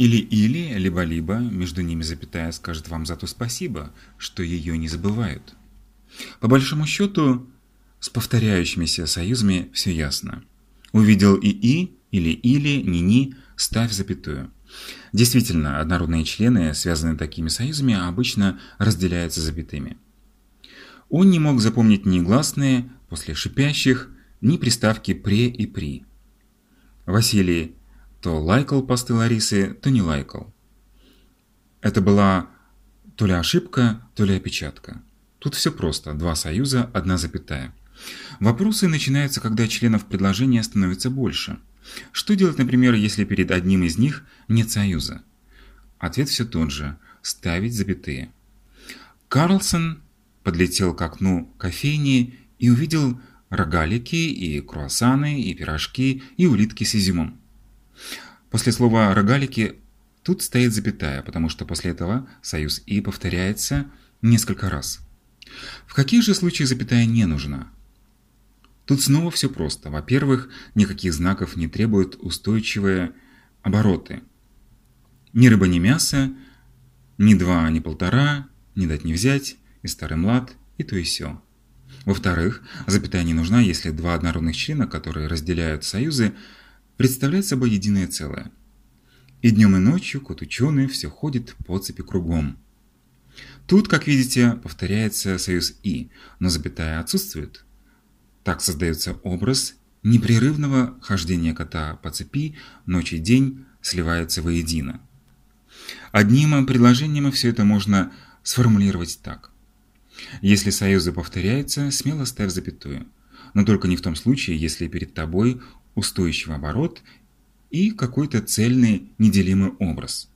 Или-или, либо-либо, между ними запятая скажет вам за то спасибо, что ее не забывают. По большому счету, с повторяющимися союзами все ясно. Увидел и-и, или-или, ни-ни, ставь запятую. Действительно, однородные члены, связанные такими союзами, обычно разделяются запятыми. Он не мог запомнить ни гласные после шипящих, ни приставки «пре» и «при». Василий то лайкал посты Ларисы, то не лайкал. Это была то ли ошибка, то ли опечатка. Тут все просто, два союза, одна запятая. Вопросы начинаются, когда членов предложения становится больше. Что делать, например, если перед одним из них нет союза? Ответ все тот же – ставить запятые. Карлсон подлетел к окну кофейни и увидел рогалики и круассаны, и пирожки, и улитки с изюмом. После слова «рогалики» тут стоит запятая, потому что после этого союз «и» повторяется несколько раз. В каких же случаях запятая не нужна? Тут снова все просто. Во-первых, никаких знаков не требуют устойчивые обороты. Ни рыба, ни мясо, ни два, ни полтора, ни дать, ни взять, и старый млад, и то и сё. Во-вторых, запятая не нужна, если два однородных члена, которые разделяют союзы, представляют собой единое целое. И днем и ночью кот ученый все ходит по цепи кругом. Тут, как видите, повторяется союз «и», но запятая отсутствует. Так создается образ непрерывного хождения кота по цепи, ночь и день сливаются воедино. Одним предложением все это можно сформулировать так. Если союзы повторяются, смело ставь запятую. Но только не в том случае, если перед тобой устойчивый оборот и какой-то цельный неделимый образ.